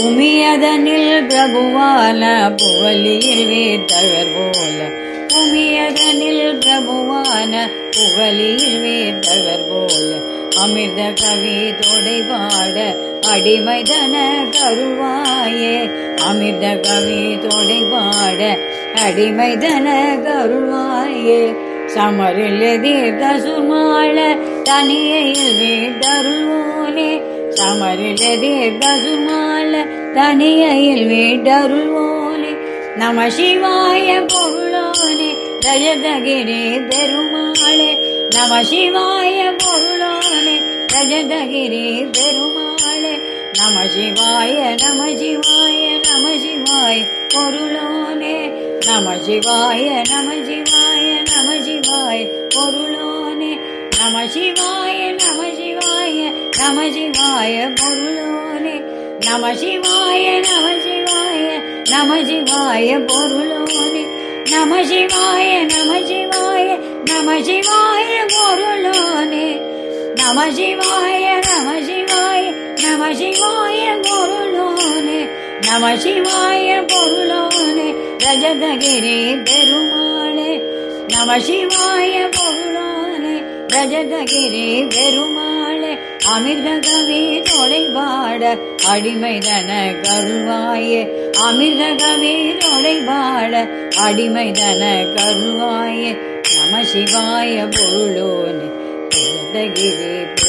உமியதனில் பிரபுவான புகழியில் வேத்தவர் போல உமியதனில் பிரபுவான புகழில் வேத்தவர் போல அமிர்த கவி தொடை பாட அடிமைதன கருவாயே அமிர்த கவி தொடை பாட அடிமைதன கருவாயே சமரில் தீர்த்த சுமாள தனியையில் வீட்டருள்வோனே சமரில் பசுமால சுமாள தனியில் வீட்டருள்வோனே நம சிவாய பொருளோனே ரஜதகிரே பெருமாளே. நம சிவாய பொருளோனே ரஜதகிரே பெருமாளே. நம சிவாய நம சிவாய நம சிவாய பொருளோனே. நம சிவாய நம சிவாய நம சிவாய பொருளோனே. நம சிவாய நம சிவாய நம சிவாய பொருளோனே நம சிவாய நம சிவாய நம சிவாய பொருளோனே நம சிவாய நம சிவாய நம சிவாய பொருளோனே நம சிவாய நம சிவாய நம சிவாய பொருளோனே நம சிவாய பொருளோனே ரஜதகிரி பெருமாளே நம சிவாய பொருளோனே ரஜதகிரி பெருமாளே அமிர்தகவே கவி அடிமைதன கருவாயே. அமிர்தகவே கவி அடிமைதன கருவாயே. நம சிவாய பொருளோனே ரஜதகிரி